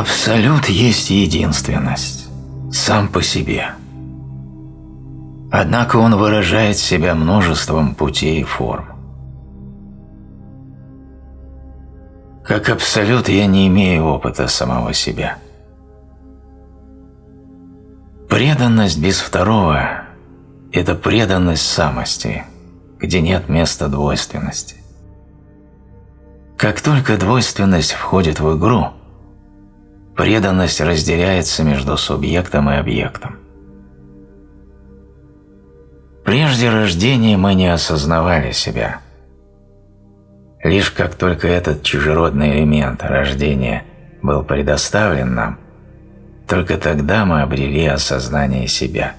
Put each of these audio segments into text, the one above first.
Абсолют есть единственность, сам по себе. Однако он выражает себя множеством путей и форм. Как абсолют я не имею опыта самого себя. Преданность без второго – это преданность самости, где нет места двойственности. Как только двойственность входит в игру, преданность разделяется между субъектом и объектом. Прежде рождения мы не осознавали себя – Лишь как только этот чужеродный элемент рождения был предоставлен нам, только тогда мы обрели осознание себя.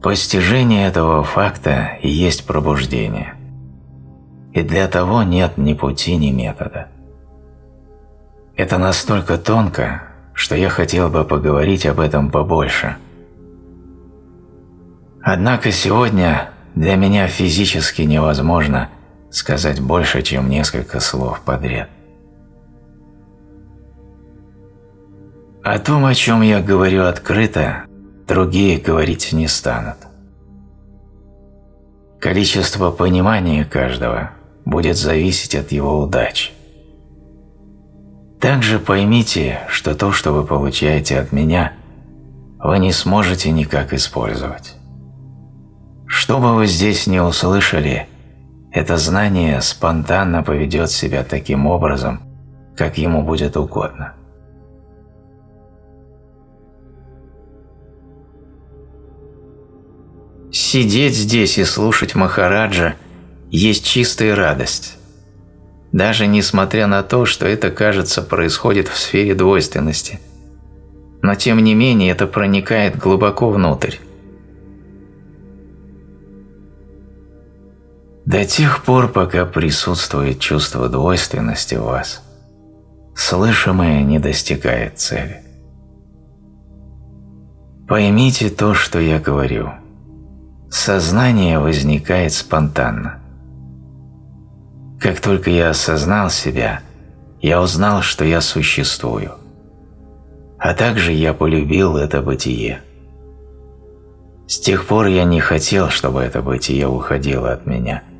Постижение этого факта и есть пробуждение. И для того нет ни пути, ни метода. Это настолько тонко, что я хотел бы поговорить об этом побольше. Однако сегодня для меня физически невозможно – сказать больше, чем несколько слов подряд. О том, о чем я говорю открыто, другие говорить не станут. Количество понимания каждого будет зависеть от его удачи. Также поймите, что то, что вы получаете от меня, вы не сможете никак использовать. Что бы вы здесь не услышали – это знание спонтанно поведет себя таким образом, как ему будет угодно. Сидеть здесь и слушать Махараджа есть чистая радость, даже несмотря на то, что это, кажется, происходит в сфере двойственности. Но тем не менее это проникает глубоко внутрь. До тех пор, пока присутствует чувство двойственности в вас, слышимое не достигает цели. Поймите то, что я говорю. Сознание возникает спонтанно. Как только я осознал себя, я узнал, что я существую. А также я полюбил это бытие. С тех пор я не хотел, чтобы это бытие уходило от меня –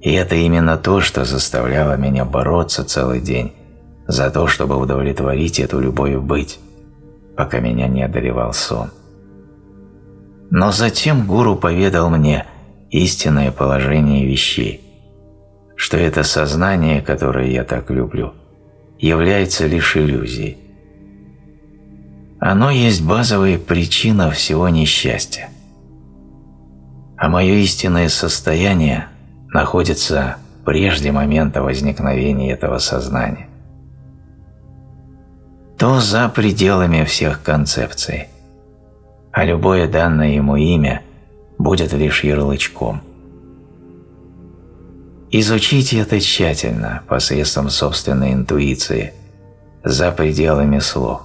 и это именно то, что заставляло меня бороться целый день за то, чтобы удовлетворить эту любовь быть, пока меня не одолевал сон. Но затем гуру поведал мне истинное положение вещей, что это сознание, которое я так люблю, является лишь иллюзией. Оно есть базовая причина всего несчастья. А мое истинное состояние находится прежде момента возникновения этого сознания, то за пределами всех концепций, а любое данное ему имя будет лишь ярлычком. Изучите это тщательно посредством собственной интуиции за пределами слов.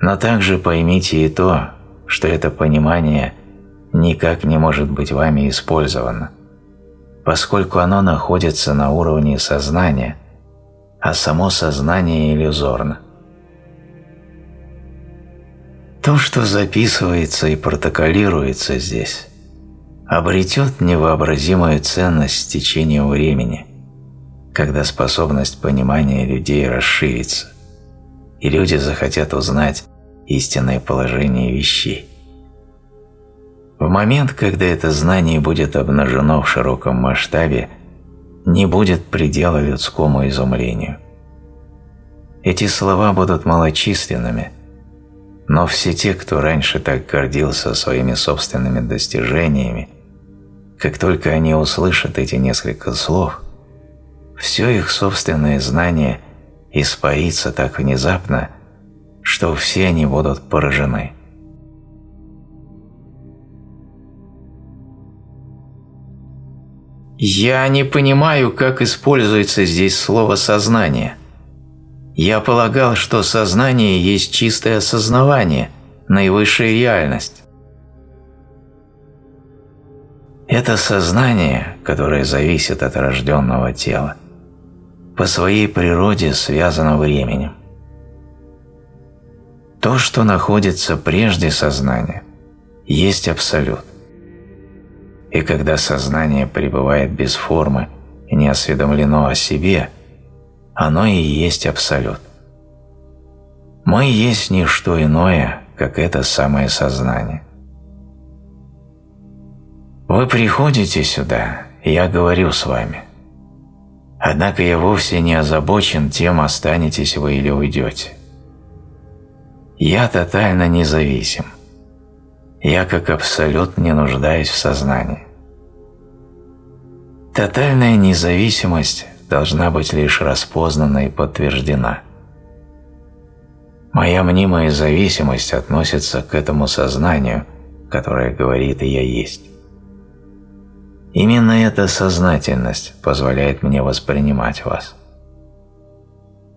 Но также поймите и то, что это понимание никак не может быть вами использовано – поскольку оно находится на уровне сознания, а само сознание иллюзорно. То, что записывается и протоколируется здесь, обретет невообразимую ценность с течением времени, когда способность понимания людей расширится, и люди захотят узнать истинное положение вещей. В момент, когда это знание будет обнажено в широком масштабе, не будет предела людскому изумлению. Эти слова будут малочисленными, но все те, кто раньше так гордился своими собственными достижениями, как только они услышат эти несколько слов, все их собственное знание испарится так внезапно, что все они будут поражены. Я не понимаю, как используется здесь слово «сознание». Я полагал, что сознание есть чистое осознавание, наивысшая реальность. Это сознание, которое зависит от рожденного тела, по своей природе связано временем. То, что находится прежде сознания, есть абсолют. И когда сознание пребывает без формы и не осведомлено о себе, оно и есть абсолют. Мы есть не что иное, как это самое сознание. Вы приходите сюда, и я говорю с вами. Однако я вовсе не озабочен тем, останетесь вы или уйдете. Я тотально независим. Я как абсолют не нуждаюсь в сознании. Тотальная независимость должна быть лишь распознана и подтверждена. Моя мнимая зависимость относится к этому сознанию, которое говорит «я есть». Именно эта сознательность позволяет мне воспринимать вас.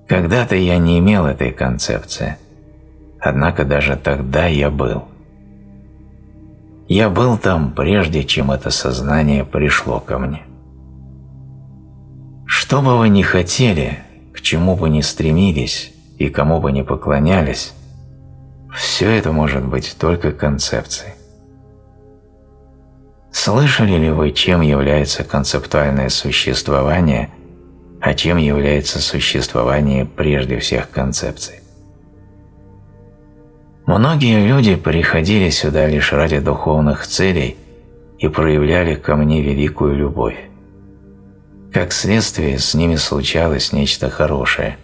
Когда-то я не имел этой концепции, однако даже тогда я был. Я был там, прежде чем это сознание пришло ко мне. Что бы вы ни хотели, к чему бы ни стремились и кому бы ни поклонялись, все это может быть только концепцией. Слышали ли вы, чем является концептуальное существование, а чем является существование прежде всех концепций? Многие люди приходили сюда лишь ради духовных целей и проявляли ко мне великую любовь. Как следствие, с ними случалось нечто хорошее.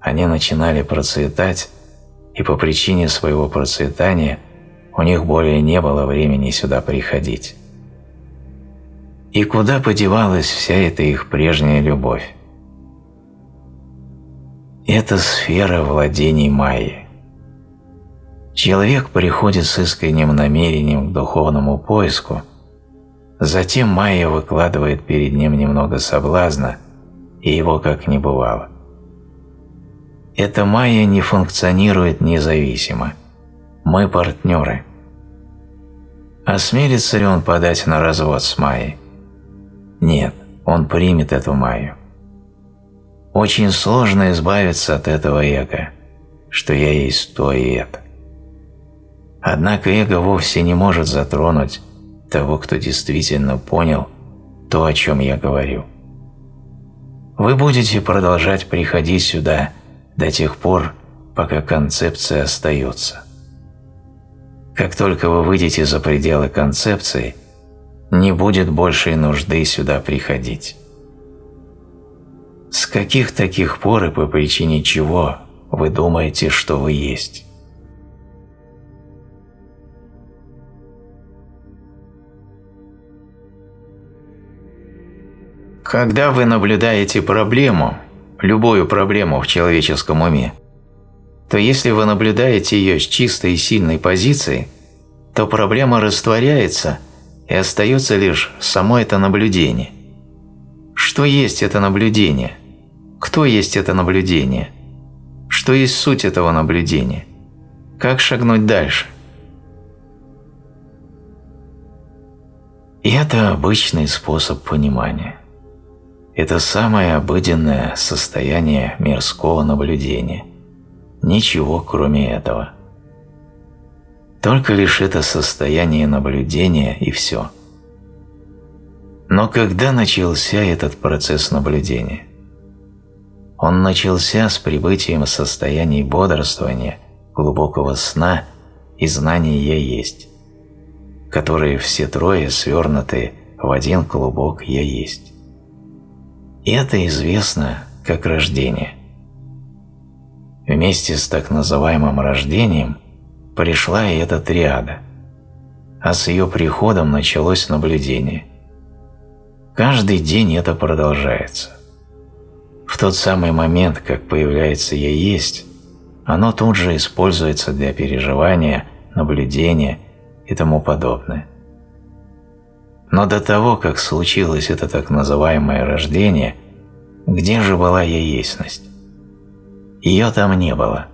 Они начинали процветать, и по причине своего процветания – у них более не было времени сюда приходить. И куда подевалась вся эта их прежняя любовь? Это сфера владений Майи. Человек приходит с искренним намерением к духовному поиску, затем Майя выкладывает перед ним немного соблазна, и его как не бывало. Эта Майя не функционирует независимо. Мы партнеры – Осмелится ли он подать на развод с Майей? Нет, он примет эту Майю. Очень сложно избавиться от этого эго, что я есть то и это. Однако эго вовсе не может затронуть того, кто действительно понял то, о чем я говорю. Вы будете продолжать приходить сюда до тех пор, пока концепция остается. Как только вы выйдете за пределы концепции, не будет большей нужды сюда приходить. С каких таких пор и по причине чего вы думаете, что вы есть? Когда вы наблюдаете проблему, любую проблему в человеческом уме, то если вы наблюдаете ее с чистой и сильной позиции, то проблема растворяется и остается лишь само это наблюдение. Что есть это наблюдение? Кто есть это наблюдение? Что есть суть этого наблюдения? Как шагнуть дальше? И это обычный способ понимания. Это самое обыденное состояние мирского наблюдения. Ничего кроме этого. Только лишь это состояние наблюдения и все. Но когда начался этот процесс наблюдения? Он начался с прибытием состояний бодрствования, глубокого сна и знания «я есть», которые все трое свернуты в один клубок «я есть». Это известно как рождение. Вместе с так называемым рождением пришла и эта триада, а с ее приходом началось наблюдение. Каждый день это продолжается. В тот самый момент, как появляется «я есть», оно тут же используется для переживания, наблюдения и тому подобное. Но до того, как случилось это так называемое рождение, где же была я ясность? Ее там не было.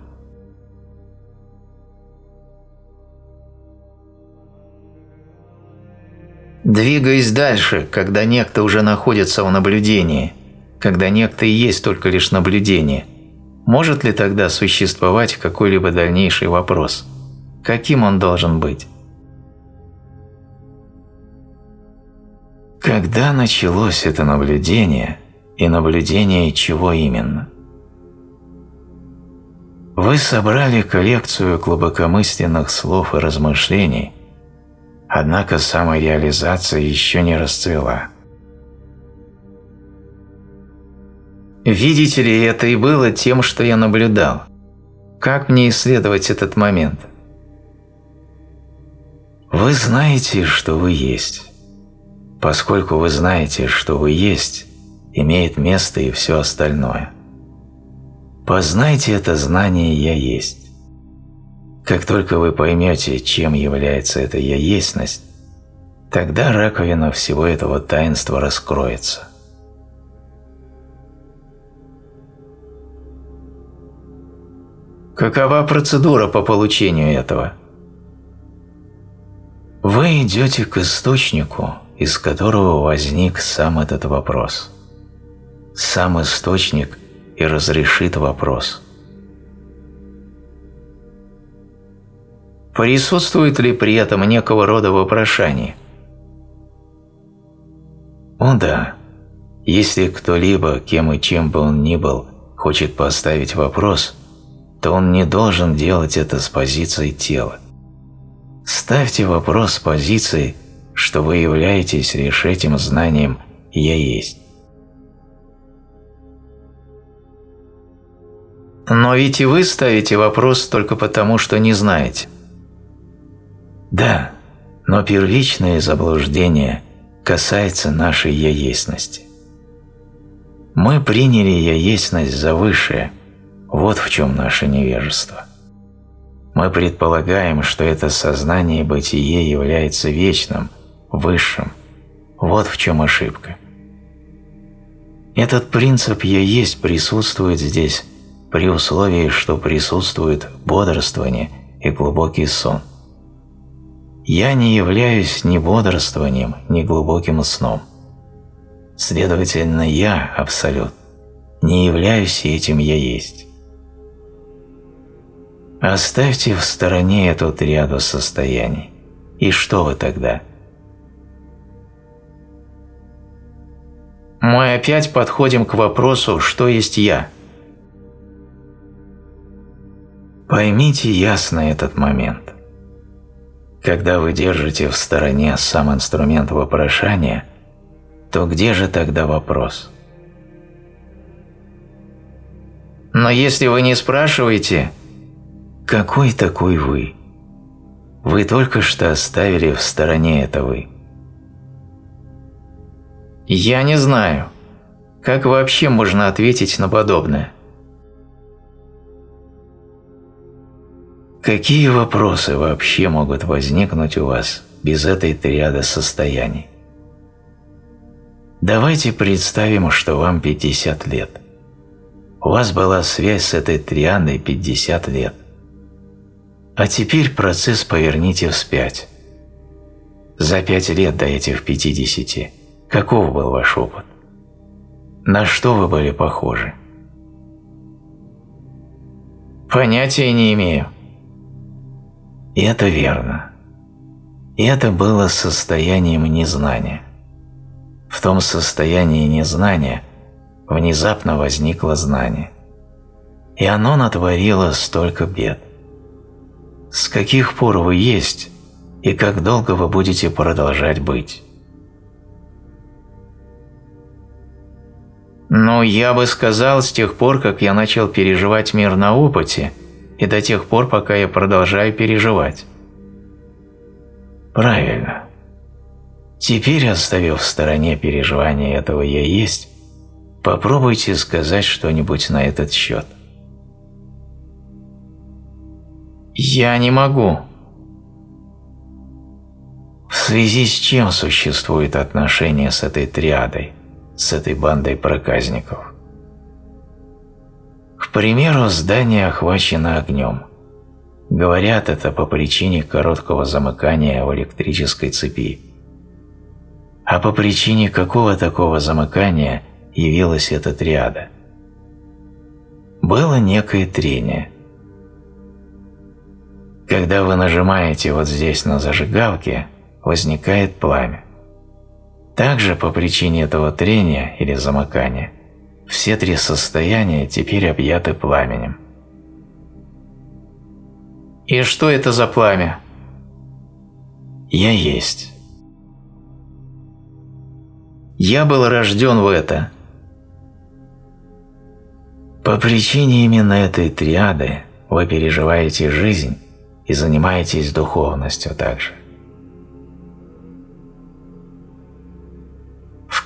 Двигаясь дальше, когда некто уже находится в наблюдении, когда некто и есть только лишь наблюдение, может ли тогда существовать какой-либо дальнейший вопрос? Каким он должен быть? Когда началось это наблюдение, и наблюдение чего именно? Вы собрали коллекцию глубокомысленных слов и размышлений, однако самореализация еще не расцвела. Видите ли, это и было тем, что я наблюдал. Как мне исследовать этот момент? Вы знаете, что вы есть. Поскольку вы знаете, что вы есть, имеет место и все остальное. Познайте это знание «Я есть». Как только вы поймете, чем является эта «Я естьность», тогда раковина всего этого таинства раскроется. Какова процедура по получению этого? Вы идете к источнику, из которого возник сам этот вопрос. Сам источник и разрешит вопрос. Присутствует ли при этом некого рода вопрошание? О да, если кто-либо, кем и чем бы он ни был, хочет поставить вопрос, то он не должен делать это с позиции тела. Ставьте вопрос с позиции – что вы являетесь лишь этим знанием «Я есть». Но ведь и вы ставите вопрос только потому, что не знаете. Да, но первичное заблуждение касается нашей «я-естьности». Мы приняли «я-естьность» за высшее, вот в чем наше невежество. Мы предполагаем, что это сознание бытие является вечным, высшим. Вот в чем ошибка. Этот принцип «я есть» присутствует здесь при условии, что присутствует бодрствование и глубокий сон. Я не являюсь ни бодрствованием, ни глубоким сном. Следовательно, я, Абсолют, не являюсь этим «я есть». Оставьте в стороне эту триаду состояний. И что вы тогда – мы опять подходим к вопросу, что есть «я». Поймите ясно этот момент. Когда вы держите в стороне сам инструмент вопрошания, то где же тогда вопрос? Но если вы не спрашиваете, какой такой вы? Вы только что оставили в стороне это вы. Я не знаю, как вообще можно ответить на подобное. Какие вопросы вообще могут возникнуть у вас без этой триады состояний? Давайте представим, что вам 50 лет. У вас была связь с этой триадой 50 лет. А теперь процесс поверните вспять. За 5 лет до этих 50 Каков был ваш опыт? На что вы были похожи? Понятия не имею. И это верно. И это было состоянием незнания. В том состоянии незнания внезапно возникло знание. И оно натворило столько бед. С каких пор вы есть и как долго вы будете продолжать быть? Ну, я бы сказал, с тех пор, как я начал переживать мир на опыте, и до тех пор, пока я продолжаю переживать. Правильно. Теперь, оставив в стороне переживания этого «я есть», попробуйте сказать что-нибудь на этот счет. Я не могу. В связи с чем существует отношение с этой триадой? С этой бандой проказников. К примеру, здание охвачено огнем. Говорят это по причине короткого замыкания в электрической цепи. А по причине какого такого замыкания явилась эта триада. Было некое трение. Когда вы нажимаете вот здесь на зажигалке, возникает пламя. Также по причине этого трения или замыкания все три состояния теперь объяты пламенем. И что это за пламя? Я есть. Я был рожден в это. По причине именно этой триады вы переживаете жизнь и занимаетесь духовностью также.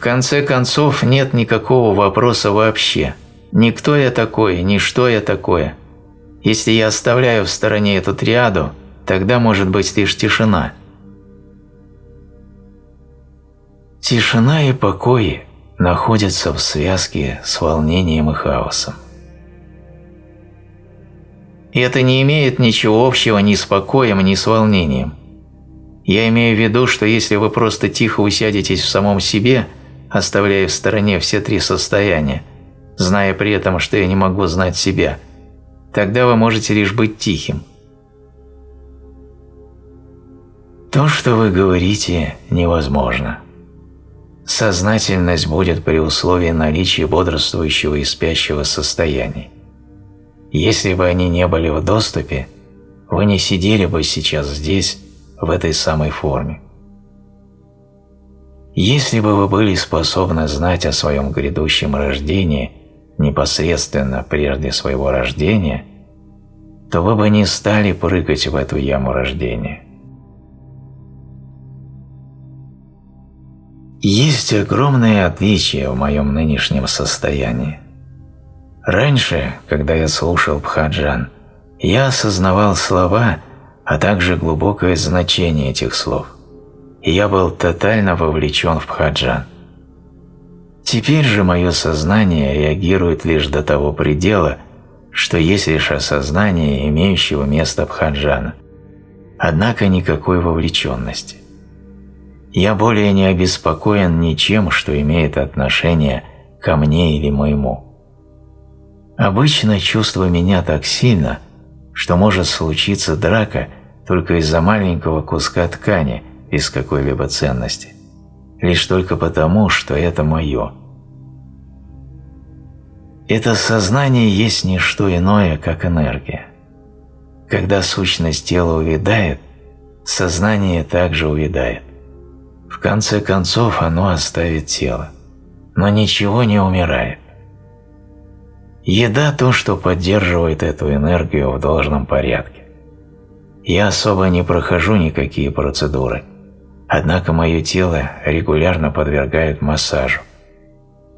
Конце концов, нет никакого вопроса вообще. Никто я такой, ни что я такое. Если я оставляю в стороне эту триаду, тогда может быть лишь тишина – Тишина и покой находятся в связке с волнением и хаосом. И это не имеет ничего общего ни с покоем, ни с волнением. Я имею в виду, что если вы просто тихо усядетесь в самом себе, оставляя в стороне все три состояния, зная при этом, что я не могу знать себя, тогда вы можете лишь быть тихим. То, что вы говорите, невозможно. Сознательность будет при условии наличия бодрствующего и спящего состояния. Если бы они не были в доступе, вы не сидели бы сейчас здесь, в этой самой форме. Если бы вы были способны знать о своем грядущем рождении непосредственно прежде своего рождения, то вы бы не стали прыгать в эту яму рождения – Есть огромное отличие в моем нынешнем состоянии. Раньше, когда я слушал Бхаджан, я осознавал слова, а также глубокое значение этих слов, я был тотально вовлечен в Бхаджан. Теперь же мое сознание реагирует лишь до того предела, что есть лишь осознание имеющего место Бхаджана, однако никакой вовлеченности я более не обеспокоен ничем, что имеет отношение ко мне или моему. Обычно чувство меня так сильно, что может случиться драка только из-за маленького куска ткани без какой-либо ценности, лишь только потому, что это мое. Это сознание есть не что иное, как энергия. Когда сущность тела увядает, сознание также увядает. В конце концов оно оставит тело, но ничего не умирает. Еда – то, что поддерживает эту энергию в должном порядке. Я особо не прохожу никакие процедуры, однако мое тело регулярно подвергает массажу.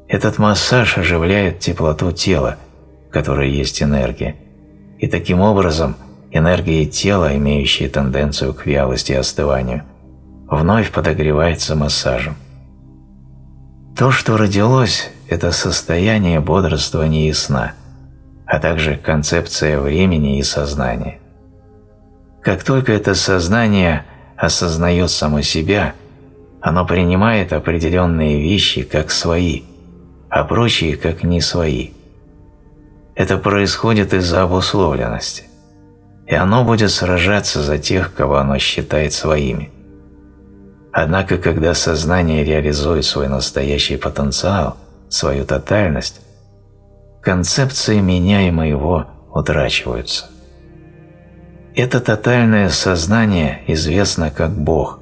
Этот массаж оживляет теплоту тела, которая есть энергия, и таким образом энергия тела, имеющая тенденцию к вялости и остыванию – вновь подогревается массажем. То, что родилось, это состояние бодрствования и сна, а также концепция времени и сознания. Как только это сознание осознает само себя, оно принимает определенные вещи как свои, а прочие как не свои. Это происходит из-за обусловленности, и оно будет сражаться за тех, кого оно считает своими. Однако, когда сознание реализует свой настоящий потенциал, свою тотальность, концепции «меня» и «моего» утрачиваются. Это тотальное сознание известно как Бог,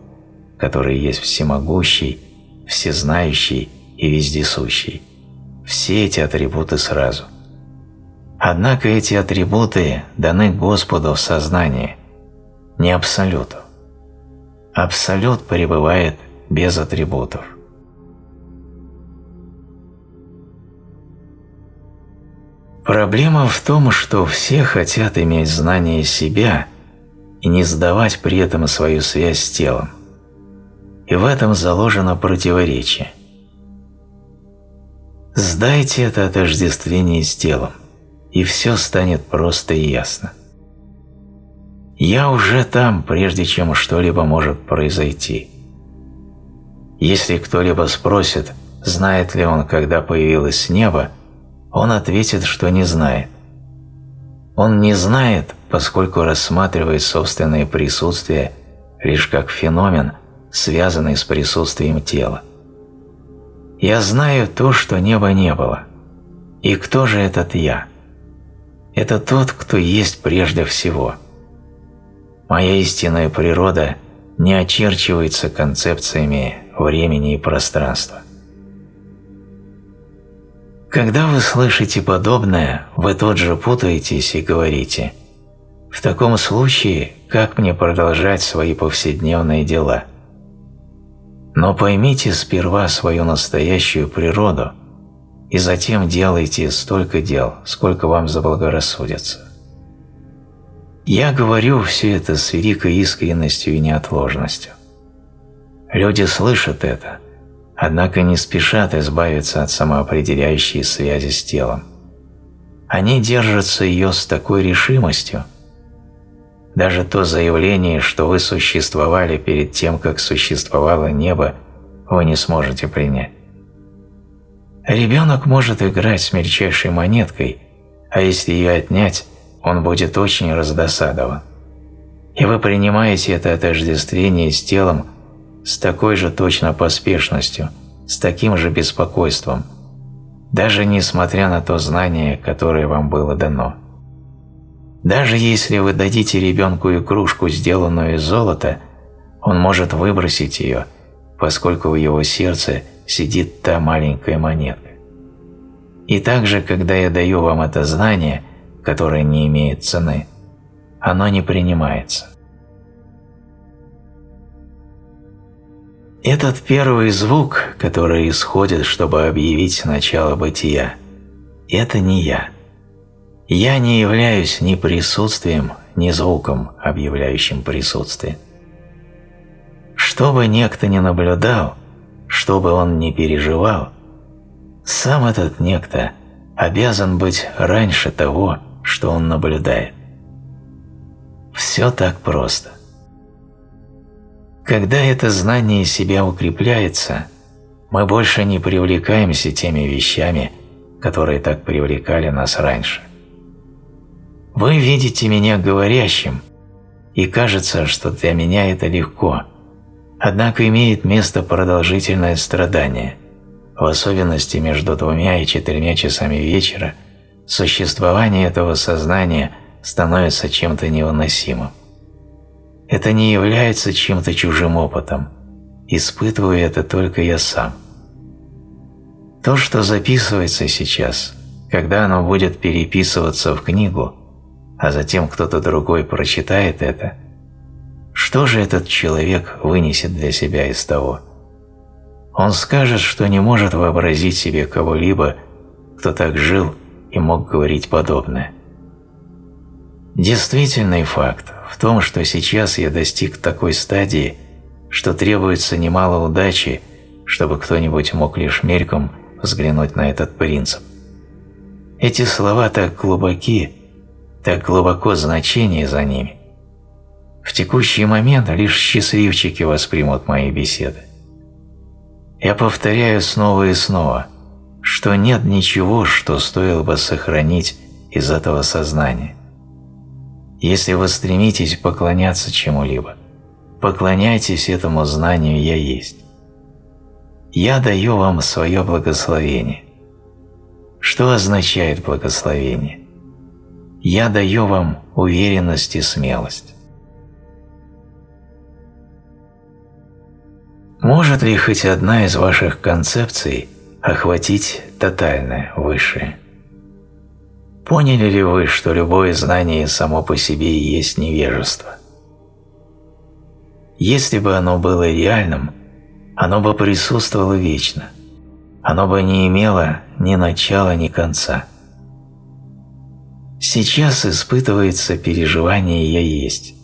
который есть всемогущий, всезнающий и вездесущий. Все эти атрибуты сразу. Однако эти атрибуты даны Господу в сознании, не Абсолюту. Абсолют пребывает без атрибутов. Проблема в том, что все хотят иметь знание себя и не сдавать при этом свою связь с телом. И в этом заложено противоречие. Сдайте это отождествление с телом, и все станет просто и ясно. Я уже там, прежде чем что-либо может произойти. Если кто-либо спросит, знает ли он, когда появилось небо, он ответит, что не знает. Он не знает, поскольку рассматривает собственное присутствие лишь как феномен, связанный с присутствием тела. Я знаю то, что неба не было. И кто же этот я? Это тот, кто есть прежде всего. Моя истинная природа не очерчивается концепциями времени и пространства. Когда вы слышите подобное, вы тут же путаетесь и говорите «В таком случае, как мне продолжать свои повседневные дела?» Но поймите сперва свою настоящую природу и затем делайте столько дел, сколько вам заблагорассудится. Я говорю все это с великой искренностью и неотложностью. Люди слышат это – однако не спешат избавиться от самоопределяющей связи с телом. Они держатся ее с такой решимостью. Даже то заявление, что вы существовали перед тем, как существовало небо, вы не сможете принять. Ребенок может играть с мельчайшей монеткой, а если ее отнять, он будет очень раздосадован. И вы принимаете это отождествление с телом с такой же точно поспешностью, с таким же беспокойством, даже несмотря на то знание, которое вам было дано. Даже если вы дадите ребенку игрушку, сделанную из золота, он может выбросить ее, поскольку в его сердце сидит та маленькая монетка. И также, когда я даю вам это знание, которое не имеет цены, оно не принимается. Этот первый звук, который исходит, чтобы объявить начало бытия, это не я. Я не являюсь ни присутствием, ни звуком, объявляющим присутствие. Что бы некто ни наблюдал, что бы он ни переживал, сам этот некто обязан быть раньше того, что он наблюдает. Все так просто. Когда это знание себя укрепляется, мы больше не привлекаемся теми вещами, которые так привлекали нас раньше. Вы видите меня говорящим, и кажется, что для меня это легко, однако имеет место продолжительное страдание, в особенности между двумя и четырьмя часами вечера существование этого сознания становится чем-то невыносимым. Это не является чем-то чужим опытом. Испытываю это только я сам. То, что записывается сейчас, когда оно будет переписываться в книгу, а затем кто-то другой прочитает это, что же этот человек вынесет для себя из того? Он скажет, что не может вообразить себе кого-либо, кто так жил и мог говорить подобное. Действительный факт в том, что сейчас я достиг такой стадии, что требуется немало удачи, чтобы кто-нибудь мог лишь мельком взглянуть на этот принцип. Эти слова так глубоки, так глубоко значение за ними. В текущий момент лишь счастливчики воспримут мои беседы. Я повторяю снова и снова, что нет ничего, что стоило бы сохранить из этого сознания. Если вы стремитесь поклоняться чему-либо, поклоняйтесь этому знанию «Я есть». Я даю вам свое благословение. Что означает благословение? Я даю вам уверенность и смелость. Может ли хоть одна из ваших концепций охватить тотальное высшее? Поняли ли вы, что любое знание само по себе и есть невежество? Если бы оно было реальным, оно бы присутствовало вечно. Оно бы не имело ни начала, ни конца. Сейчас испытывается переживание «я есть».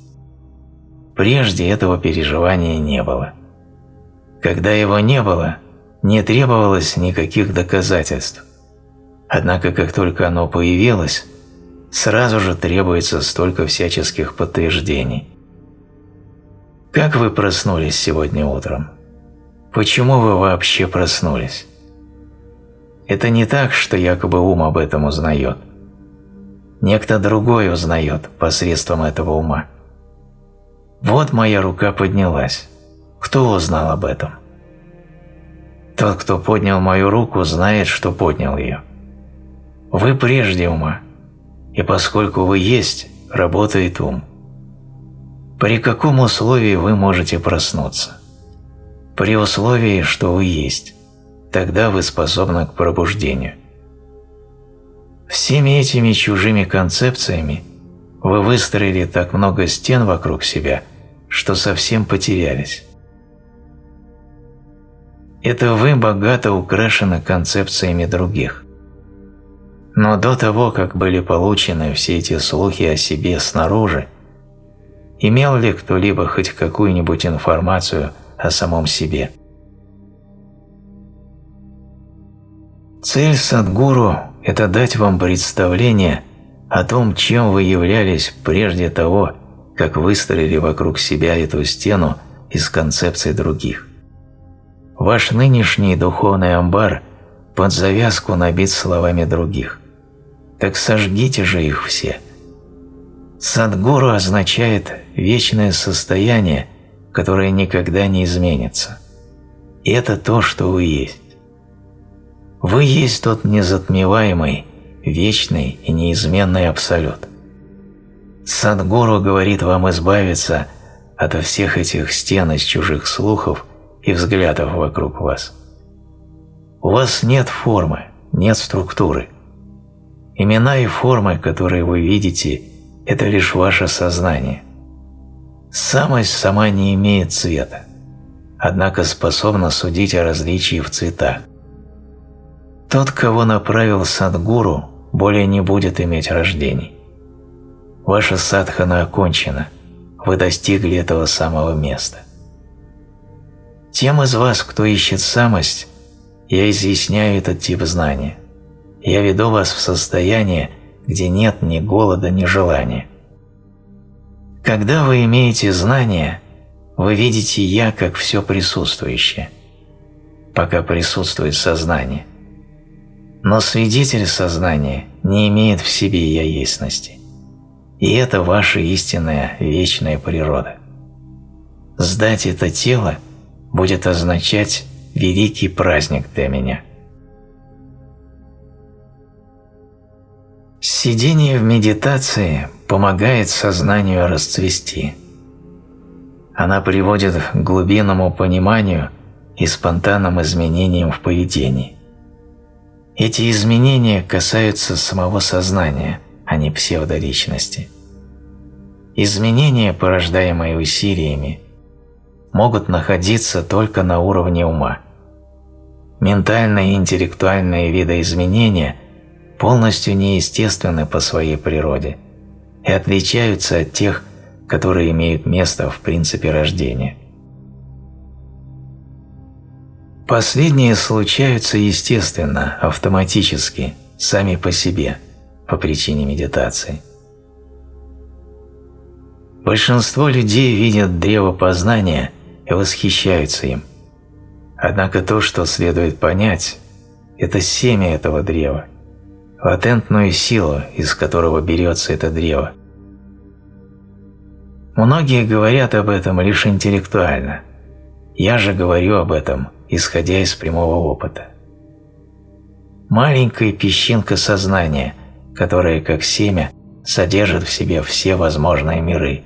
Прежде этого переживания не было. Когда его не было, не требовалось никаких доказательств. Однако, как только оно появилось, сразу же требуется столько всяческих подтверждений. Как вы проснулись сегодня утром? Почему вы вообще проснулись? Это не так, что якобы ум об этом узнает. Некто другой узнает посредством этого ума. Вот моя рука поднялась. Кто узнал об этом? Тот, кто поднял мою руку, знает, что поднял ее. Вы прежде ума, и поскольку вы есть, работает ум. При каком условии вы можете проснуться? При условии, что вы есть. Тогда вы способны к пробуждению. Всеми этими чужими концепциями вы выстроили так много стен вокруг себя, что совсем потерялись. Это вы богато украшены концепциями других. Но до того, как были получены все эти слухи о себе снаружи, имел ли кто-либо хоть какую-нибудь информацию о самом себе? Цель Садгуру – это дать вам представление о том, чем вы являлись прежде того, как выстроили вокруг себя эту стену из концепций других. Ваш нынешний духовный амбар под завязку набит словами других. Так сожгите же их все. Садгуру означает вечное состояние, которое никогда не изменится. И это то, что вы есть. Вы есть тот незатмеваемый, вечный и неизменный Абсолют. Садгуру говорит вам избавиться от всех этих стен из чужих слухов и взглядов вокруг вас. У вас нет формы, нет структуры. Имена и формы, которые вы видите, это лишь ваше сознание. Самость сама не имеет цвета, однако способна судить о различии в цветах. Тот, кого направил Садгуру, более не будет иметь рождений. Ваша садхана окончена, вы достигли этого самого места. Тем из вас, кто ищет самость, я изъясняю этот тип знания. Я веду вас в состояние, где нет ни голода, ни желания. Когда вы имеете знание, вы видите «я» как все присутствующее, пока присутствует сознание – но свидетель сознания не имеет в себе я-ясности. И это ваша истинная вечная природа. Сдать это тело будет означать великий праздник для меня. Сидение в медитации помогает сознанию расцвести. Она приводит к глубинному пониманию и спонтанным изменениям в поведении. Эти изменения касаются самого сознания, а не псевдоличности. Изменения, порождаемые усилиями, могут находиться только на уровне ума. Ментальные и интеллектуальные видоизменения полностью неестественны по своей природе и отличаются от тех, которые имеют место в принципе рождения. Последние случаются естественно, автоматически, сами по себе, по причине медитации. Большинство людей видят древо познания и восхищаются им. Однако то, что следует понять, это семя этого древа, латентную силу, из которого берется это древо. Многие говорят об этом лишь интеллектуально. Я же говорю об этом исходя из прямого опыта. Маленькая песчинка сознания, которая, как семя, содержит в себе все возможные миры.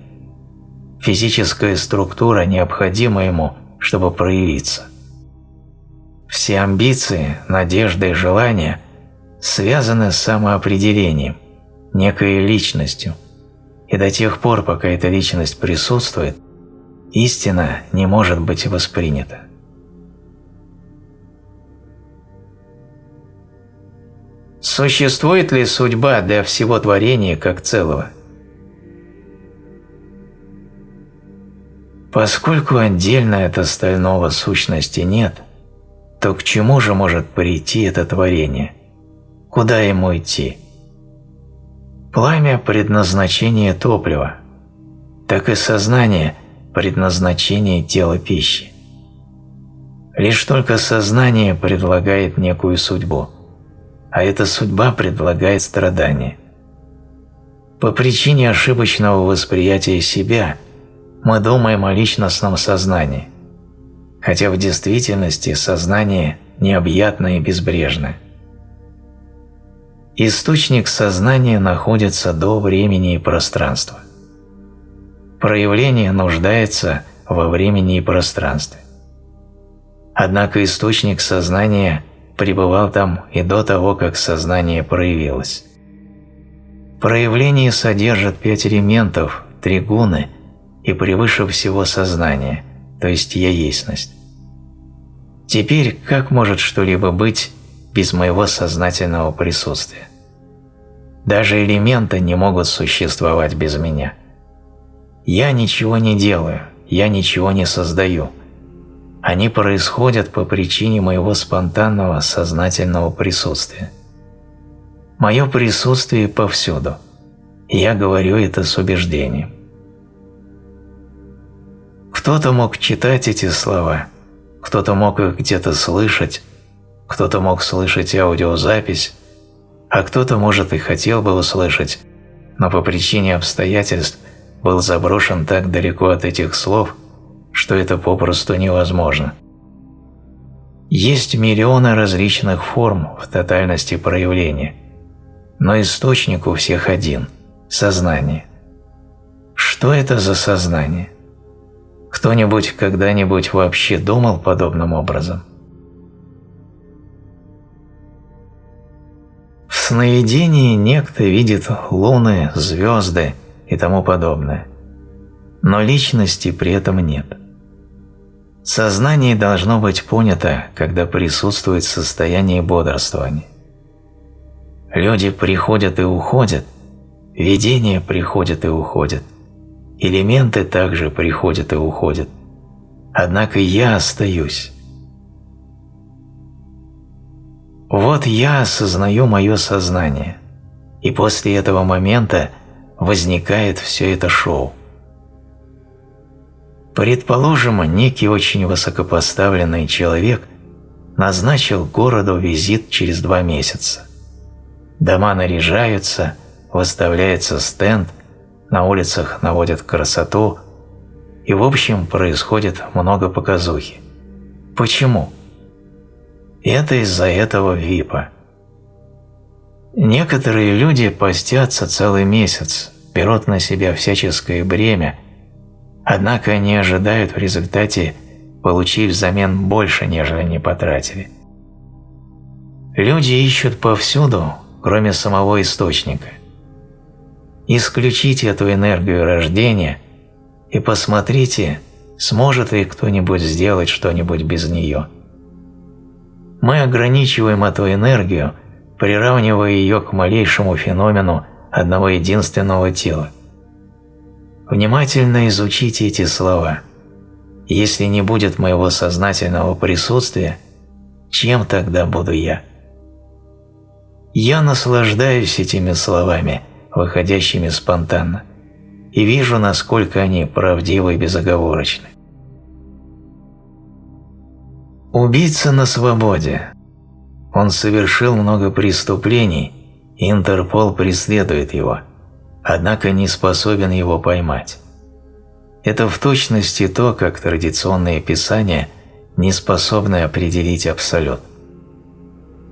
Физическая структура необходима ему, чтобы проявиться. Все амбиции, надежды и желания связаны с самоопределением, некой личностью, и до тех пор, пока эта личность присутствует, истина не может быть воспринята. Существует ли судьба для всего творения как целого? Поскольку отдельно от остального сущности нет, то к чему же может прийти это творение? Куда ему идти? Пламя – предназначение топлива, так и сознание – предназначение тела пищи. Лишь только сознание предлагает некую судьбу – а эта судьба предлагает страдания. По причине ошибочного восприятия себя мы думаем о личностном сознании, хотя в действительности сознание необъятное и безбрежное. Источник сознания находится до времени и пространства. Проявление нуждается во времени и пространстве. Однако источник сознания пребывал там и до того, как сознание проявилось. Проявление содержит пять элементов, три гуны и превыше всего сознание, то есть я ясность. Теперь как может что-либо быть без моего сознательного присутствия? Даже элементы не могут существовать без меня. Я ничего не делаю, я ничего не создаю. Они происходят по причине моего спонтанного сознательного присутствия. Мое присутствие повсюду. Я говорю это с убеждением. Кто-то мог читать эти слова, кто-то мог их где-то слышать, кто-то мог слышать аудиозапись, а кто-то, может, и хотел бы услышать, но по причине обстоятельств был заброшен так далеко от этих слов, что это попросту невозможно. Есть миллионы различных форм в тотальности проявления, но источник у всех один – сознание. Что это за сознание? Кто-нибудь когда-нибудь вообще думал подобным образом? Сновидении некто видит луны, звезды и тому подобное, но личности при этом нет. Сознание должно быть понято, когда присутствует состояние бодрствования. Люди приходят и уходят, видения приходят и уходят, элементы также приходят и уходят. Однако я остаюсь. Вот я осознаю мое сознание, и после этого момента возникает все это шоу. Предположим, некий очень высокопоставленный человек назначил городу визит через два месяца. Дома наряжаются, выставляется стенд, на улицах наводят красоту, и в общем происходит много показухи. Почему? Это из-за этого ВИПа. Некоторые люди постятся целый месяц, берут на себя всяческое бремя, однако они ожидают в результате получить взамен больше, нежели они потратили. Люди ищут повсюду, кроме самого источника. Исключите эту энергию рождения и посмотрите, сможет ли кто-нибудь сделать что-нибудь без нее. Мы ограничиваем эту энергию, приравнивая ее к малейшему феномену одного единственного тела. Внимательно изучите эти слова. Если не будет моего сознательного присутствия, чем тогда буду я? Я наслаждаюсь этими словами, выходящими спонтанно, и вижу, насколько они правдивы и безоговорочны. Убийца на свободе. Он совершил много преступлений, и Интерпол преследует его, однако не способен его поймать. Это в точности то, как традиционные писания не способны определить абсолют.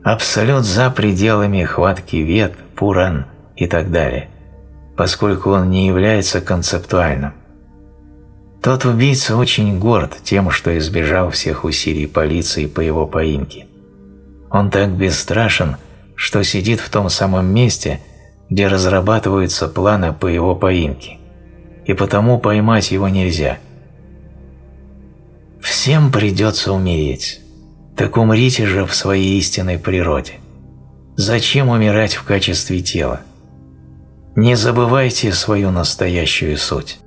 Абсолют за пределами хватки вет, пуран и так далее, поскольку он не является концептуальным. Тот убийца очень горд тем, что избежал всех усилий полиции по его поимке. Он так бесстрашен, что сидит в том самом месте, где разрабатываются планы по его поимке, и потому поймать его нельзя. Всем придется умереть. Так умрите же в своей истинной природе. Зачем умирать в качестве тела? Не забывайте свою настоящую суть.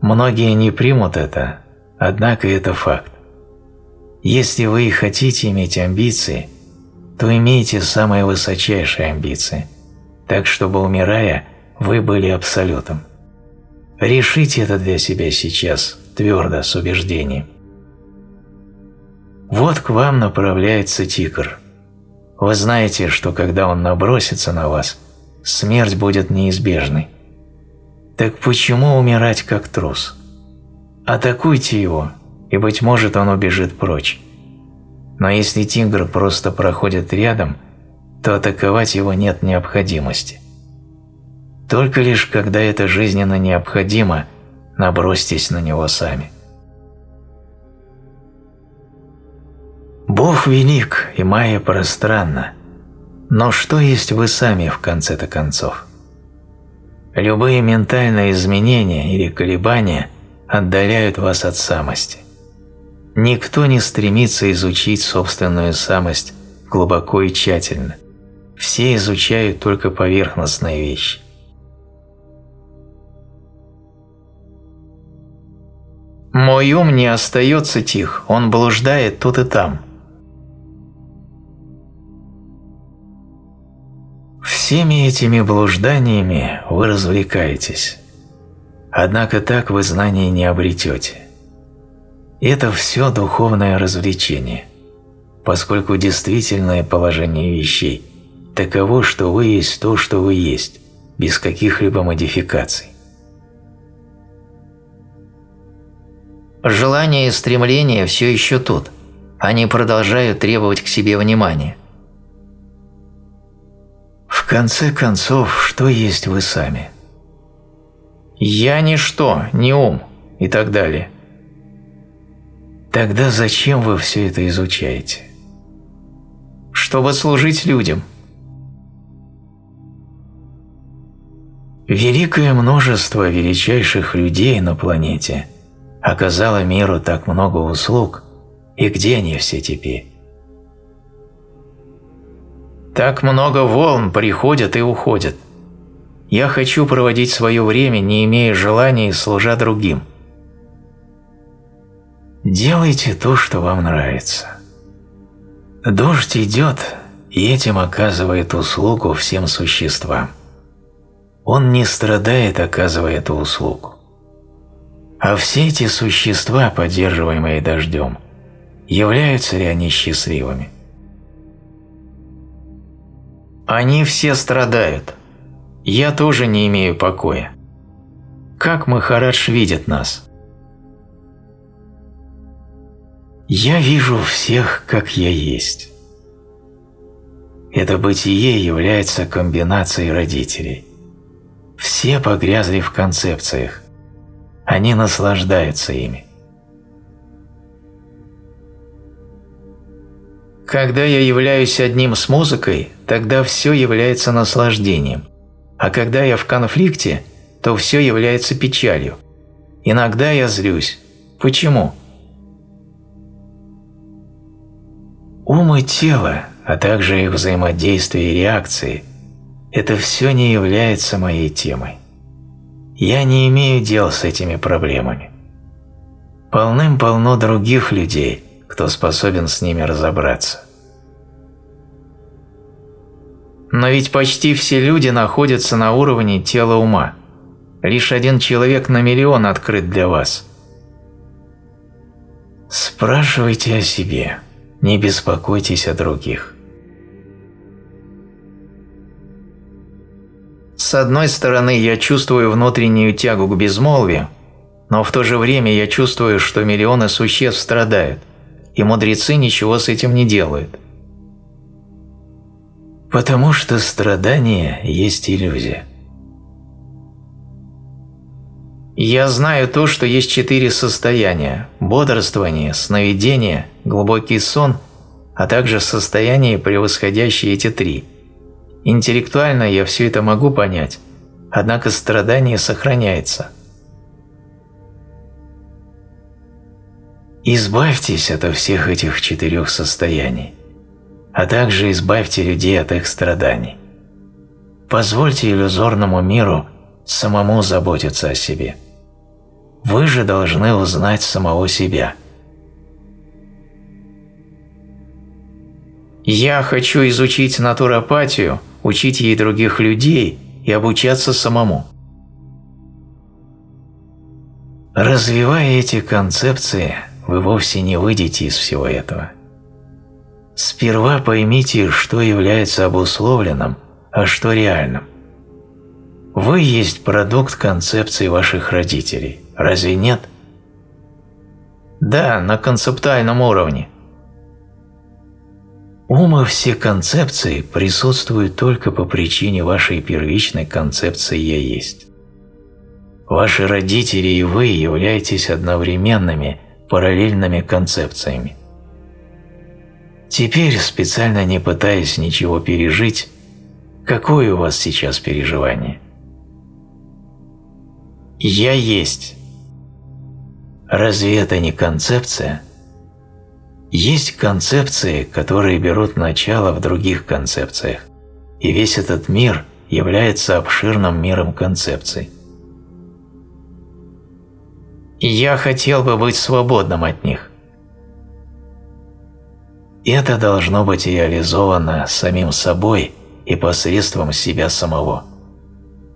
Многие не примут это, однако это факт. Если вы хотите иметь амбиции, то имейте самые высочайшие амбиции, так чтобы, умирая, вы были абсолютом. Решите это для себя сейчас, твердо, с убеждением. Вот к вам направляется тигр. Вы знаете, что когда он набросится на вас, смерть будет неизбежной. Так почему умирать как трус? Атакуйте его, и, быть может, он убежит прочь. Но если тигр просто проходит рядом, то атаковать его нет необходимости. Только лишь когда это жизненно необходимо, набросьтесь на него сами. Бог велик и Майя пространна, но что есть вы сами в конце-то концов? Любые ментальные изменения или колебания отдаляют вас от самости. Никто не стремится изучить собственную самость глубоко и тщательно. Все изучают только поверхностные вещи. Мой ум не остается тих, он блуждает тут и там. Всеми этими блужданиями вы развлекаетесь. Однако так вы знаний не обретете. Это все духовное развлечение, поскольку действительное положение вещей таково, что вы есть то, что вы есть, без каких-либо модификаций. Желание и стремление все еще тут. Они продолжают требовать к себе внимания. В конце концов, что есть вы сами? Я ничто, не ум и так далее. Тогда зачем вы все это изучаете? Чтобы служить людям. Великое множество величайших людей на планете оказало миру так много услуг, и где они все теперь? Так много волн приходят и уходят. Я хочу проводить свое время, не имея желания, служа другим. Делайте то, что вам нравится. Дождь идет, и этим оказывает услугу всем существам. Он не страдает, оказывая эту услугу. А все эти существа, поддерживаемые дождем, являются ли они счастливыми? Они все страдают. Я тоже не имею покоя. Как Махарадж видит нас? Я вижу всех, как я есть. Это бытие является комбинацией родителей. Все погрязли в концепциях. Они наслаждаются ими. Когда я являюсь одним с музыкой, тогда все является наслаждением. А когда я в конфликте, то все является печалью. Иногда я злюсь. Почему? Ум и тело, а также их взаимодействие и реакции – это все не является моей темой. Я не имею дел с этими проблемами. Полным-полно других людей, кто способен с ними разобраться. Но ведь почти все люди находятся на уровне тела ума. Лишь один человек на миллион открыт для вас. Спрашивайте о себе, не беспокойтесь о других. С одной стороны, я чувствую внутреннюю тягу к безмолвию, но в то же время я чувствую, что миллионы существ страдают – и мудрецы ничего с этим не делают. Потому что страдание есть иллюзия. Я знаю то, что есть четыре состояния – бодрствование, сновидение, глубокий сон, а также состояние, превосходящее эти три. Интеллектуально я все это могу понять, однако страдание сохраняется – Избавьтесь от всех этих четырех состояний, а также избавьте людей от их страданий. Позвольте иллюзорному миру самому заботиться о себе. Вы же должны узнать самого себя. Я хочу изучить натуропатию, учить ей других людей и обучаться самому. Развивая эти концепции, вы вовсе не выйдете из всего этого. Сперва поймите, что является обусловленным, а что реальным. Вы есть продукт концепции ваших родителей, разве нет? Да, на концептуальном уровне. Ума все концепции присутствуют только по причине вашей первичной концепции «я есть». Ваши родители и вы являетесь одновременными, параллельными концепциями. Теперь, специально не пытаясь ничего пережить, какое у вас сейчас переживание? «Я есть». Разве это не концепция? Есть концепции, которые берут начало в других концепциях, и весь этот мир является обширным миром концепций. Я хотел бы быть свободным от них. Это должно быть реализовано самим собой и посредством себя самого.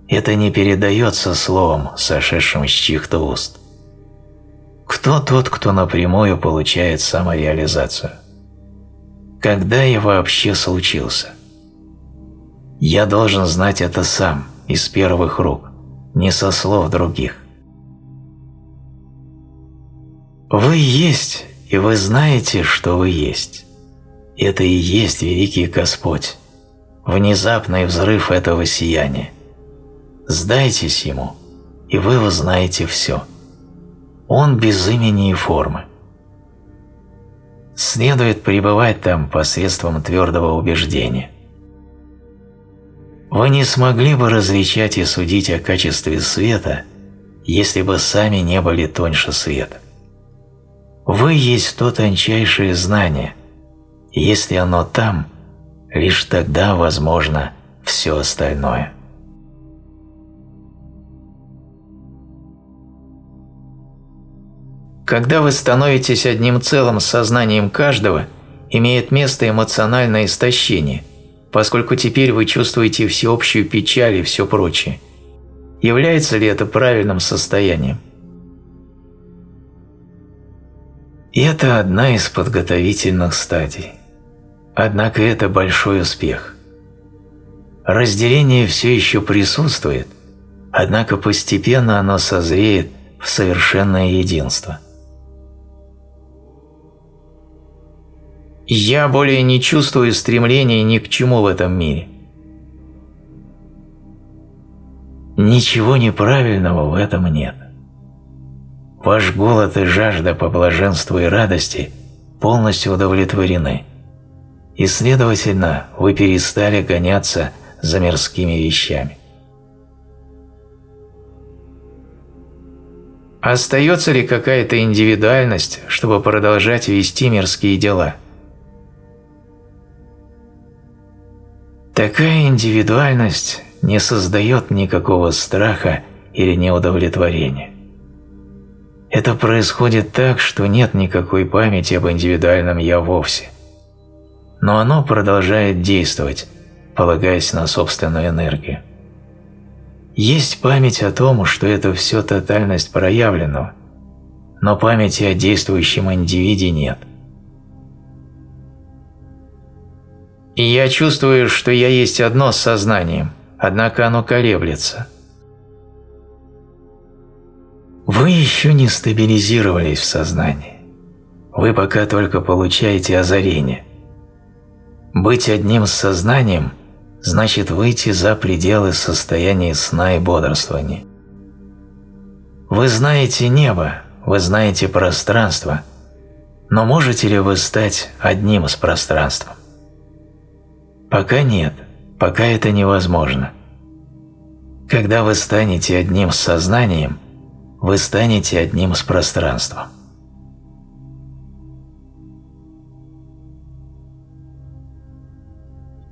Это не передается словом, сошедшим с чьих-то уст. Кто тот, кто напрямую получает самореализацию? Когда я вообще случился? Я должен знать это сам, из первых рук, не со слов других. Вы есть, и вы знаете, что вы есть. Это и есть великий Господь, внезапный взрыв этого сияния. Сдайтесь Ему, и вы узнаете все. Он без имени и формы. Следует пребывать там посредством твердого убеждения. Вы не смогли бы различать и судить о качестве света, если бы сами не были тоньше света. Вы есть то тончайшее знание. Если оно там, лишь тогда возможно все остальное. Когда вы становитесь одним целым с сознанием каждого, имеет место эмоциональное истощение, поскольку теперь вы чувствуете всеобщую печаль и все прочее. Является ли это правильным состоянием? И это одна из подготовительных стадий. Однако это большой успех. Разделение все еще присутствует, однако постепенно оно созреет в совершенное единство – Я более не чувствую стремления ни к чему в этом мире. Ничего неправильного в этом нет. Ваш голод и жажда по блаженству и радости полностью удовлетворены, и, следовательно, вы перестали гоняться за мирскими вещами. Остается ли какая-то индивидуальность, чтобы продолжать вести мирские дела – Такая индивидуальность не создает никакого страха или неудовлетворения. Это происходит так, что нет никакой памяти об индивидуальном «я» вовсе. Но оно продолжает действовать, полагаясь на собственную энергию. Есть память о том, что это все тотальность проявленного, но памяти о действующем индивиде нет. И я чувствую, что я есть одно с сознанием, однако оно колеблется. Вы еще не стабилизировались в сознании. Вы пока только получаете озарение. Быть одним с сознанием значит выйти за пределы состояния сна и бодрствования. Вы знаете небо, вы знаете пространство, но можете ли вы стать одним с пространством? Пока нет, пока это невозможно. Когда вы станете одним с сознанием, вы станете одним с пространством.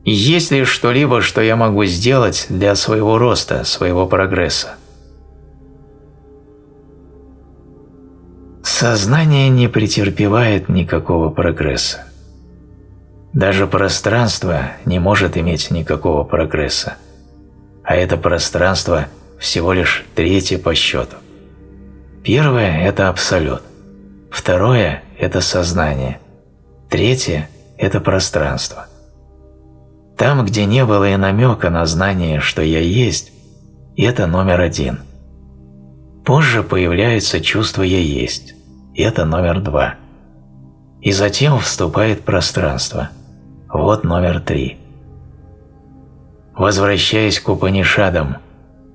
Есть ли что-либо, что я могу сделать для своего роста, своего прогресса? Сознание не претерпевает никакого прогресса. Даже пространство не может иметь никакого прогресса, а это пространство всего лишь третье по счету. Первое – это абсолют, второе – это сознание, третье – это пространство. Там, где не было и намека на знание, что я есть, это номер один. Позже появляется чувство «я есть», это номер два. И затем вступает пространство, вот номер три. Возвращаясь к Упанишадам,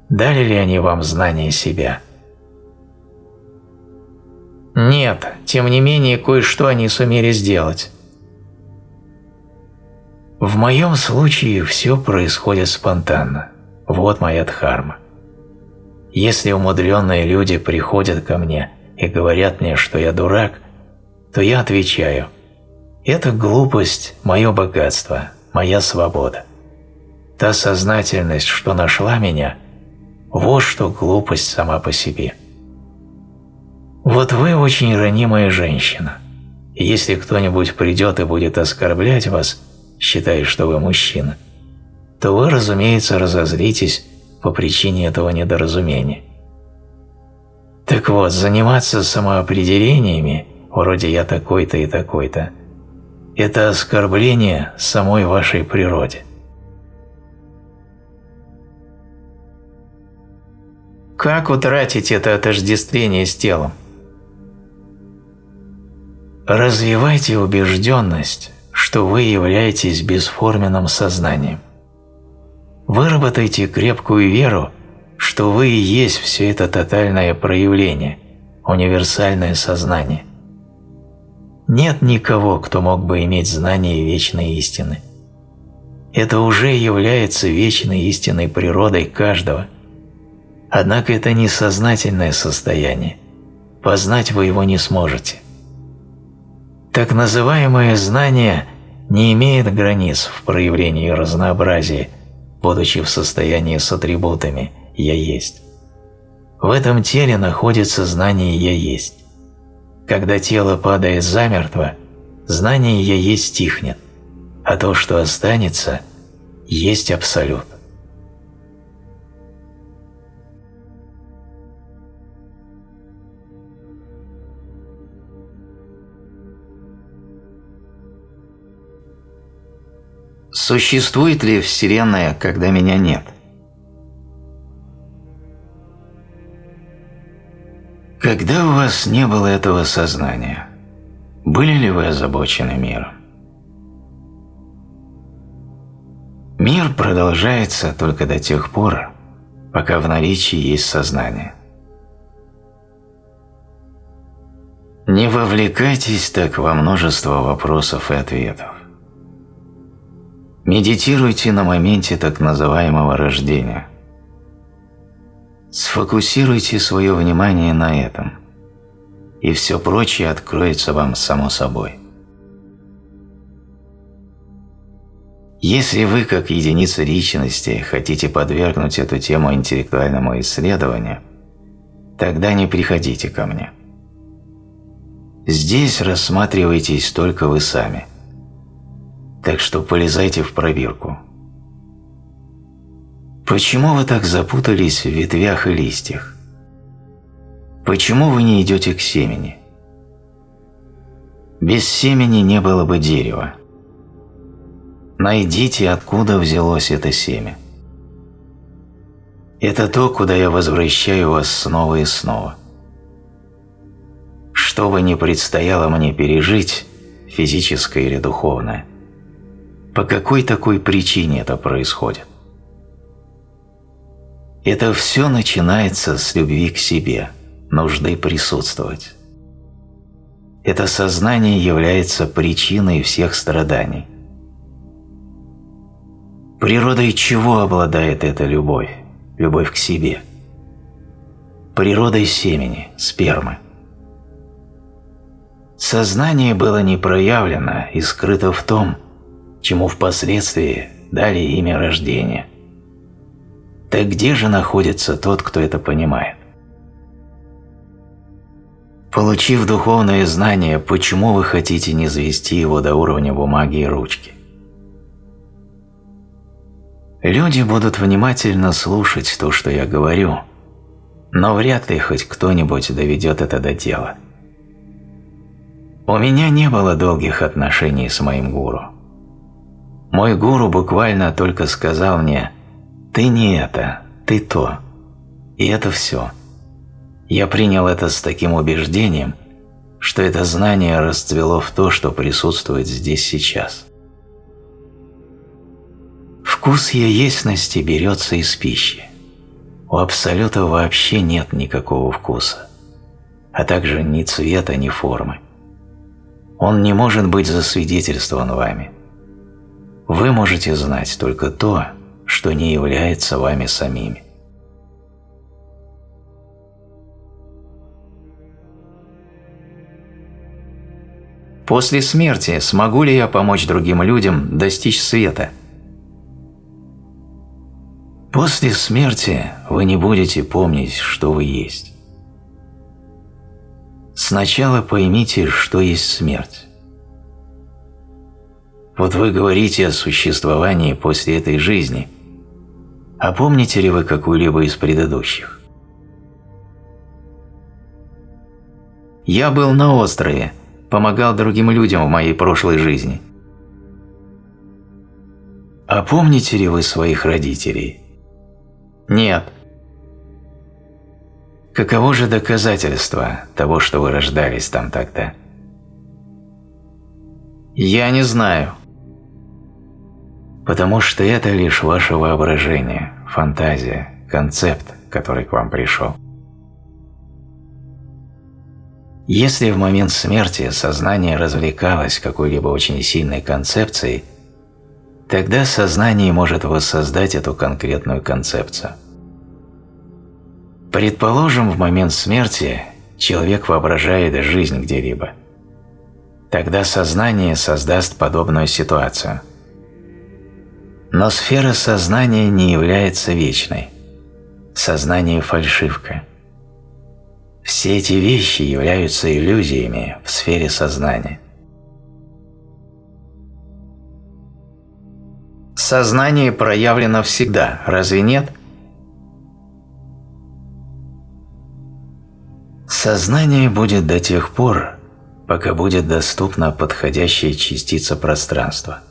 дали ли они вам знание себя? Нет, тем не менее кое-что они сумели сделать. В моем случае все происходит спонтанно. Вот моя дхарма. Если умудренные люди приходят ко мне и говорят мне, что я дурак, то я отвечаю – это глупость, мое богатство, моя свобода. Та сознательность, что нашла меня – вот что глупость сама по себе. Вот вы очень ранимая женщина. если кто-нибудь придет и будет оскорблять вас – считая, что вы мужчина, то вы, разумеется, разозлитесь по причине этого недоразумения. Так вот, заниматься самоопределениями, вроде «я такой-то и такой-то», это оскорбление самой вашей природе. Как утратить это отождествление с телом? Развивайте убежденность, что вы являетесь бесформенным сознанием. Выработайте крепкую веру, что вы и есть все это тотальное проявление, универсальное сознание. Нет никого, кто мог бы иметь знание вечной истины. Это уже является вечной истинной природой каждого. Однако это не сознательное состояние. Познать вы его не сможете. Так называемое знание не имеет границ в проявлении разнообразия, будучи в состоянии с атрибутами «я есть». В этом теле находится знание «я есть». Когда тело падает замертво, знание «я есть» стихнет, а то, что останется, есть Абсолют. Существует ли Вселенная, когда меня нет? Когда у вас не было этого сознания, были ли вы озабочены миром? Мир продолжается только до тех пор, пока в наличии есть сознание. Не вовлекайтесь так во множество вопросов и ответов. Медитируйте на моменте так называемого рождения. Сфокусируйте свое внимание на этом, и все прочее откроется вам само собой. Если вы, как единица личности, хотите подвергнуть эту тему интеллектуальному исследованию, тогда не приходите ко мне. Здесь рассматриваетесь только вы сами – так что полезайте в пробирку. Почему вы так запутались в ветвях и листьях? Почему вы не идете к семени? Без семени не было бы дерева. Найдите, откуда взялось это семя. Это то, куда я возвращаю вас снова и снова. Что бы ни предстояло мне пережить, физическое или духовное, по какой такой причине это происходит? Это все начинается с любви к себе, нужды присутствовать. Это сознание является причиной всех страданий. Природой чего обладает эта любовь? Любовь к себе. Природой семени, спермы. Сознание было не проявлено и скрыто в том, чему впоследствии дали имя рождения. Так где же находится тот, кто это понимает? Получив духовное знание, почему вы хотите не завести его до уровня бумаги и ручки? Люди будут внимательно слушать то, что я говорю, но вряд ли хоть кто-нибудь доведет это до дела. У меня не было долгих отношений с моим гуру. Мой гуру буквально только сказал мне «ты не это, ты то». И это все. Я принял это с таким убеждением, что это знание расцвело в то, что присутствует здесь сейчас. Вкус яесности берется из пищи. У Абсолюта вообще нет никакого вкуса, а также ни цвета, ни формы. Он не может быть засвидетельствован вами. Вы можете знать только то, что не является вами самими. После смерти смогу ли я помочь другим людям достичь света? После смерти вы не будете помнить, что вы есть. Сначала поймите, что есть смерть. Вот вы говорите о существовании после этой жизни, а помните ли вы какую-либо из предыдущих? Я был на острове, помогал другим людям в моей прошлой жизни. А помните ли вы своих родителей? Нет. Каково же доказательство того, что вы рождались там тогда? Я не знаю. Потому что это лишь ваше воображение, фантазия, концепт, который к вам пришел. Если в момент смерти сознание развлекалось какой-либо очень сильной концепцией, тогда сознание может воссоздать эту конкретную концепцию. Предположим, в момент смерти человек воображает жизнь где-либо. Тогда сознание создаст подобную ситуацию. Но сфера сознания не является вечной. Сознание – фальшивка – все эти вещи являются иллюзиями в сфере сознания. Сознание проявлено всегда, разве нет? Сознание будет до тех пор, пока будет доступна подходящая частица пространства.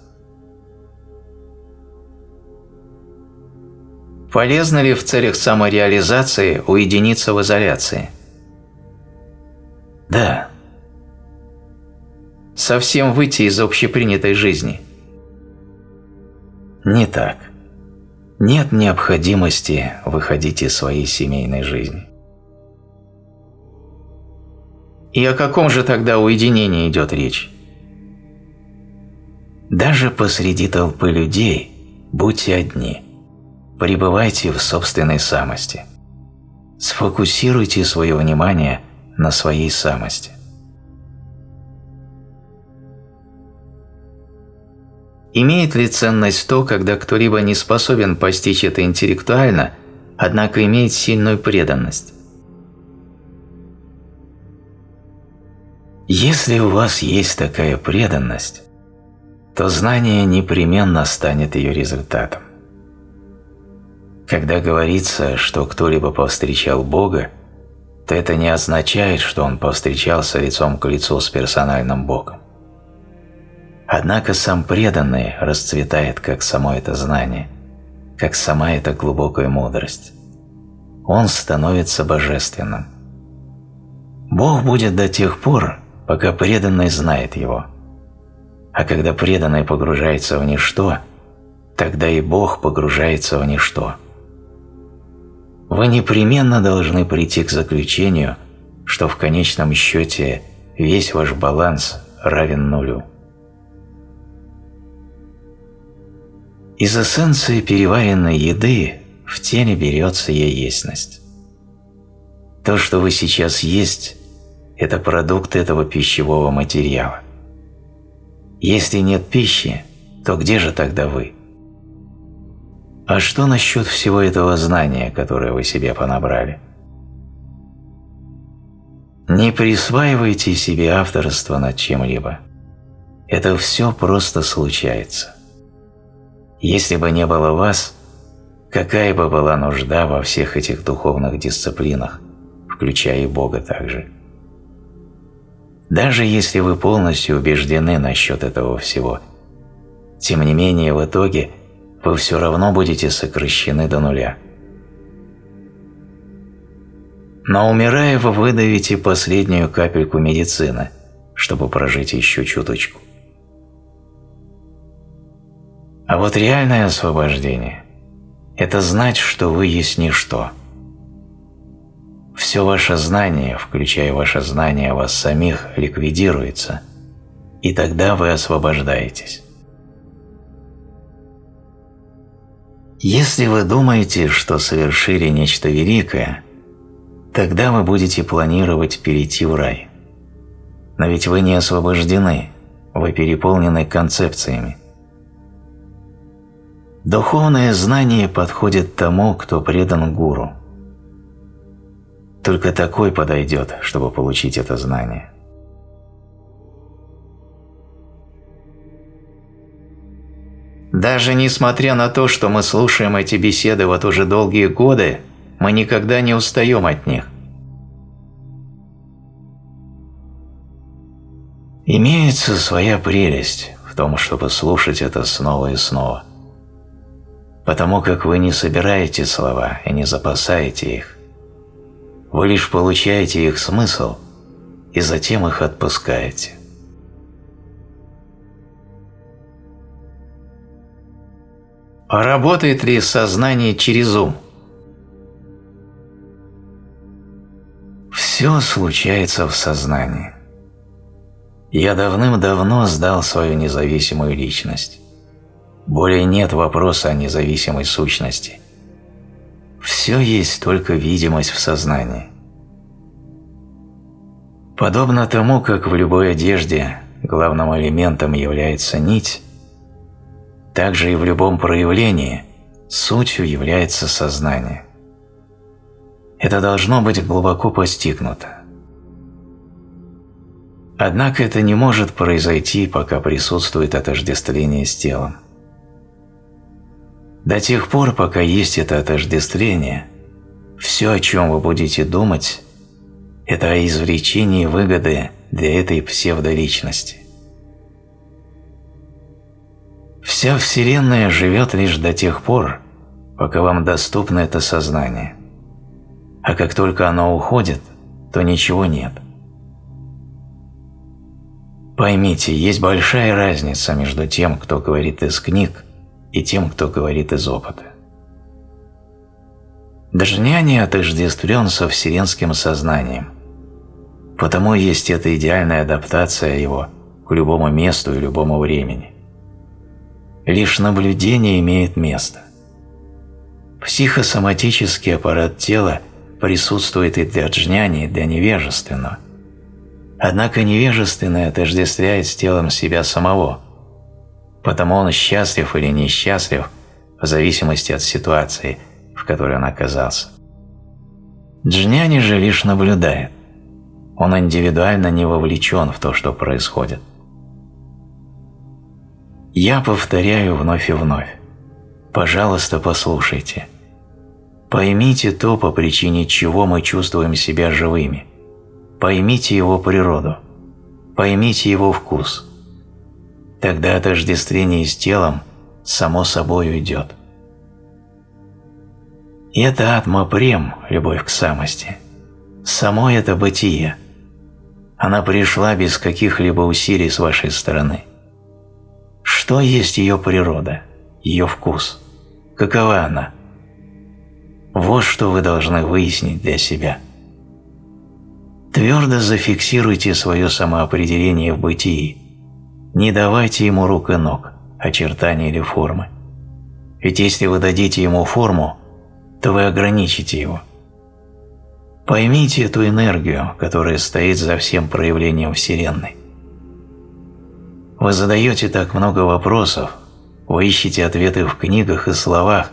Полезно ли в целях самореализации уединиться в изоляции? Да. Совсем выйти из общепринятой жизни? Не так. Нет необходимости выходить из своей семейной жизни. И о каком же тогда уединении идет речь? Даже посреди толпы людей будьте одни. Пребывайте в собственной самости. Сфокусируйте свое внимание на своей самости. Имеет ли ценность то, когда кто-либо не способен постичь это интеллектуально, однако имеет сильную преданность? Если у вас есть такая преданность, то знание непременно станет ее результатом. Когда говорится, что кто-либо повстречал Бога, то это не означает, что он повстречался лицом к лицу с персональным Богом. Однако сам преданный расцветает как само это знание, как сама эта глубокая мудрость. Он становится божественным. Бог будет до тех пор, пока преданный знает его. А когда преданный погружается в ничто, тогда и Бог погружается в ничто – вы непременно должны прийти к заключению, что в конечном счете весь ваш баланс равен нулю. Из эссенции переваренной еды в теле берется яесность. То, что вы сейчас есть, это продукт этого пищевого материала. Если нет пищи, то где же тогда вы? А что насчет всего этого знания, которое вы себе понабрали? Не присваивайте себе авторство над чем-либо. Это все просто случается. Если бы не было вас, какая бы была нужда во всех этих духовных дисциплинах, включая и Бога также? Даже если вы полностью убеждены насчет этого всего, тем не менее в итоге вы все равно будете сокращены до нуля. Но умирая, вы выдавите последнюю капельку медицины, чтобы прожить еще чуточку. А вот реальное освобождение – это знать, что вы есть ничто. Все ваше знание, включая ваше знание о вас самих, ликвидируется, и тогда вы освобождаетесь. Если вы думаете, что совершили нечто великое, тогда вы будете планировать перейти в рай. Но ведь вы не освобождены, вы переполнены концепциями. Духовное знание подходит тому, кто предан гуру. Только такой подойдет, чтобы получить это знание. Даже несмотря на то, что мы слушаем эти беседы вот уже долгие годы, мы никогда не устаем от них. Имеется своя прелесть в том, чтобы слушать это снова и снова – потому как вы не собираете слова и не запасаете их. Вы лишь получаете их смысл и затем их отпускаете. Работает ли сознание через ум? Все случается в сознании. Я давным-давно сдал свою независимую личность. Более нет вопроса о независимой сущности. Все есть только видимость в сознании. Подобно тому, как в любой одежде главным элементом является нить, так же и в любом проявлении сутью является сознание. Это должно быть глубоко постигнуто. Однако это не может произойти, пока присутствует отождествление с телом. До тех пор, пока есть это отождествление, все, о чем вы будете думать, это о извлечении выгоды для этой псевдоличности. Вся Вселенная живет лишь до тех пор, пока вам доступно это сознание. А как только оно уходит, то ничего нет. Поймите, есть большая разница между тем, кто говорит из книг, и тем, кто говорит из опыта. Дожняни отождествлен со вселенским сознанием, потому есть эта идеальная адаптация его к любому месту и любому времени. Лишь наблюдение имеет место. Психосоматический аппарат тела присутствует и для джняни, и для невежественного. Однако невежественное отождествляет с телом себя самого – потому он счастлив или несчастлив в зависимости от ситуации, в которой он оказался. Джняни же лишь наблюдает. Он индивидуально не вовлечен в то, что происходит. Я повторяю вновь и вновь. Пожалуйста, послушайте. Поймите то, по причине чего мы чувствуем себя живыми. Поймите его природу. Поймите его вкус – тогда отождествление с телом само собой уйдет. Это атма-прем, любовь к самости. Само это бытие. Она пришла без каких-либо усилий с вашей стороны. Что есть ее природа, ее вкус? Какова она? Вот что вы должны выяснить для себя. Твердо зафиксируйте свое самоопределение в бытии – не давайте ему рук и ног, очертаний или формы. Ведь если вы дадите ему форму, то вы ограничите его. Поймите эту энергию, которая стоит за всем проявлением Вселенной. Вы задаете так много вопросов, вы ищете ответы в книгах и словах,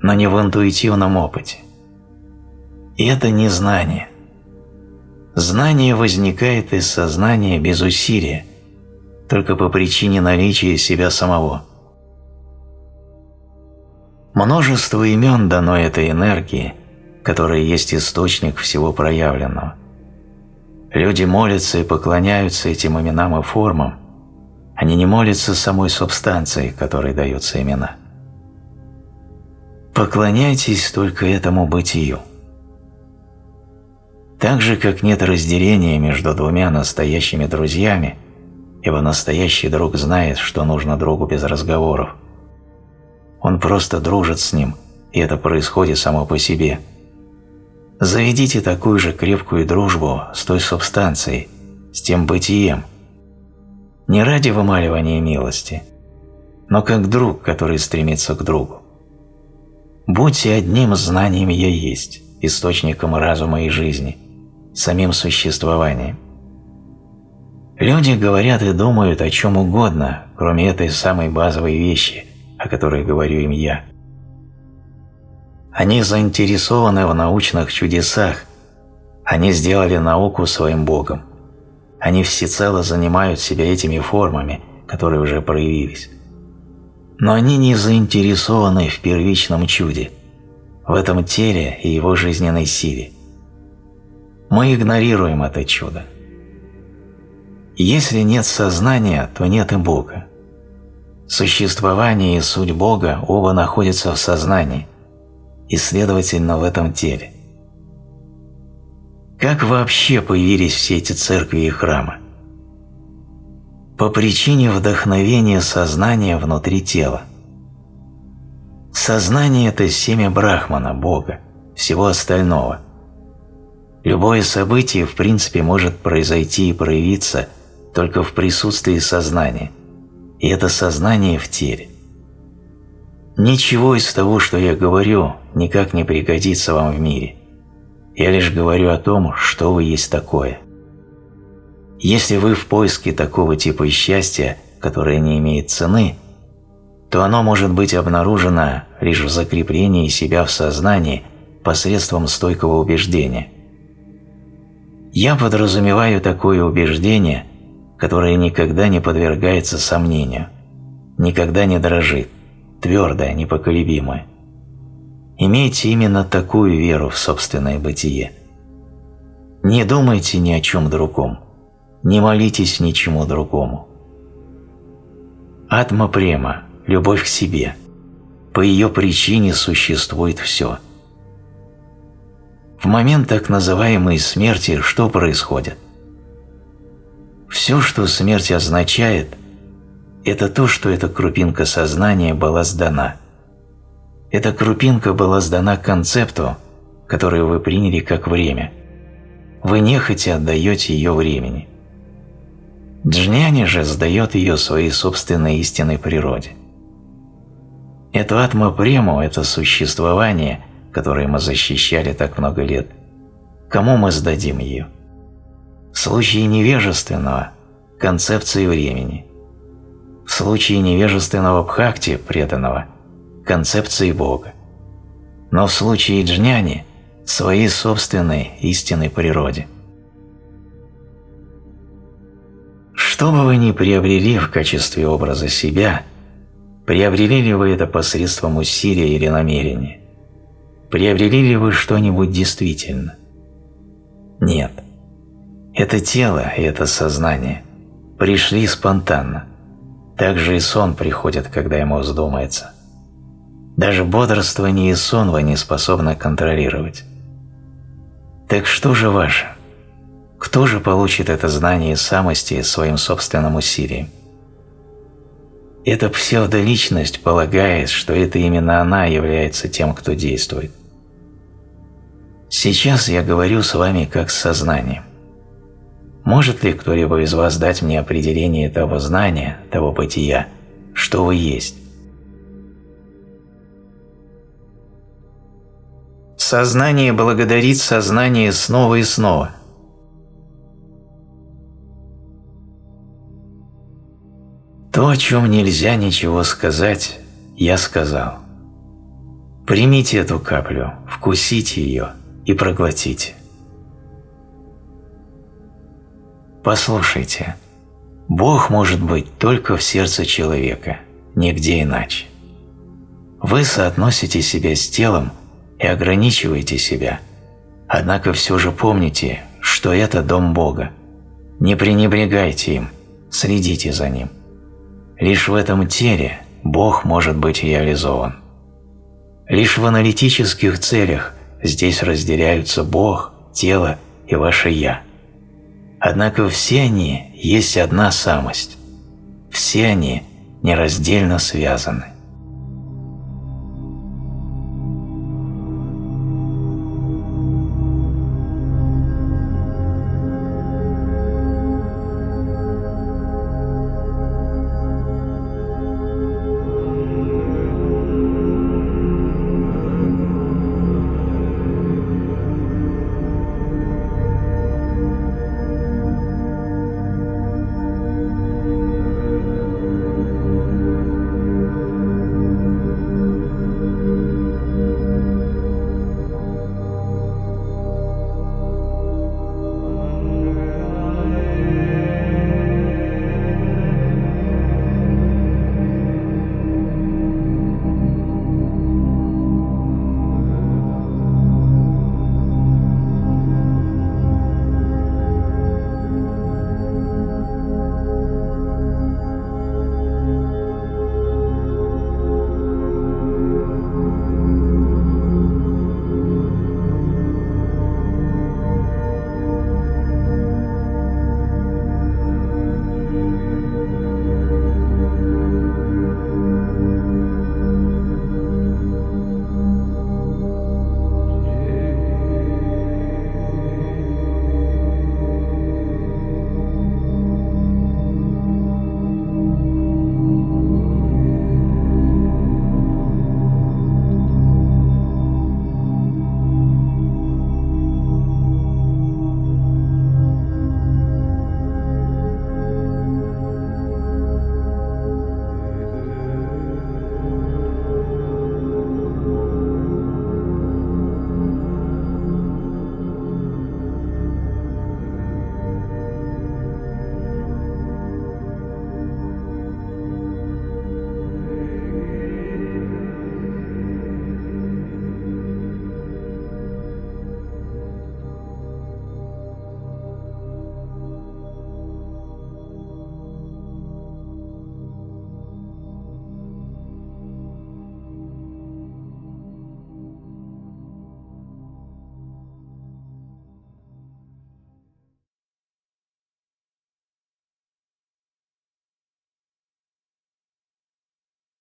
но не в интуитивном опыте. И это не знание. Знание возникает из сознания без усилия, только по причине наличия себя самого. Множество имен дано этой энергии, которая есть источник всего проявленного. Люди молятся и поклоняются этим именам и формам, они не молятся самой субстанции, которой даются имена. Поклоняйтесь только этому бытию. Так же, как нет разделения между двумя настоящими друзьями, ибо настоящий друг знает, что нужно другу без разговоров. Он просто дружит с ним, и это происходит само по себе. Заведите такую же крепкую дружбу с той субстанцией, с тем бытием, не ради вымаливания милости, но как друг, который стремится к другу. Будьте одним знанием «Я есть», источником разума и жизни, самим существованием. Люди говорят и думают о чем угодно, кроме этой самой базовой вещи, о которой говорю им я. Они заинтересованы в научных чудесах, они сделали науку своим богом. Они всецело занимают себя этими формами, которые уже проявились. Но они не заинтересованы в первичном чуде, в этом теле и его жизненной силе. Мы игнорируем это чудо. Если нет сознания, то нет и Бога. Существование и суть Бога оба находятся в сознании, и, следовательно, в этом теле. Как вообще появились все эти церкви и храмы? По причине вдохновения сознания внутри тела. Сознание – это семя Брахмана, Бога, всего остального. Любое событие, в принципе, может произойти и проявиться только в присутствии сознания, и это сознание в теле. Ничего из того, что я говорю, никак не пригодится вам в мире. Я лишь говорю о том, что вы есть такое. Если вы в поиске такого типа счастья, которое не имеет цены, то оно может быть обнаружено лишь в закреплении себя в сознании посредством стойкого убеждения. Я подразумеваю такое убеждение, которое никогда не подвергается сомнению, никогда не дрожит, твердое, непоколебимое. Имейте именно такую веру в собственное бытие. Не думайте ни о чем другом, не молитесь ничему другому. Атма према, любовь к себе. По ее причине существует все. В момент так называемой смерти что происходит? Все, что смерть означает, это то, что эта крупинка сознания была сдана – эта крупинка была сдана концепту, который вы приняли как время. Вы нехотя отдаете ее времени. Джняни же сдает ее своей собственной истинной природе. Эту атма-прему, это существование, которое мы защищали так много лет, кому мы сдадим ее? В случае невежественного – концепции времени. В случае невежественного бхакти, преданного – концепции Бога, но в случае джняни – своей собственной истинной природе. Что бы вы ни приобрели в качестве образа себя, приобрели ли вы это посредством усилия или намерения? Приобрели ли вы что-нибудь действительно? Нет. Это тело и это сознание пришли спонтанно. Так же и сон приходит, когда ему вздумается. Даже бодрствование и сон вы не способны контролировать. Так что же ваше? Кто же получит это знание самости своим собственным усилием? Эта псевдоличность полагает, что это именно она является тем, кто действует. Сейчас я говорю с вами как с сознанием. Может ли кто-либо из вас дать мне определение того знания, того бытия, что вы есть? Сознание благодарит сознание снова и снова. То, о чем нельзя ничего сказать, я сказал. Примите эту каплю, вкусите ее и проглотите. Послушайте, Бог может быть только в сердце человека, нигде иначе. Вы соотносите себя с телом, и ограничиваете себя. Однако все же помните, что это дом Бога. Не пренебрегайте им, следите за ним. Лишь в этом теле Бог может быть реализован. Лишь в аналитических целях здесь разделяются Бог, тело и ваше «я». Однако все они есть одна самость. Все они нераздельно связаны.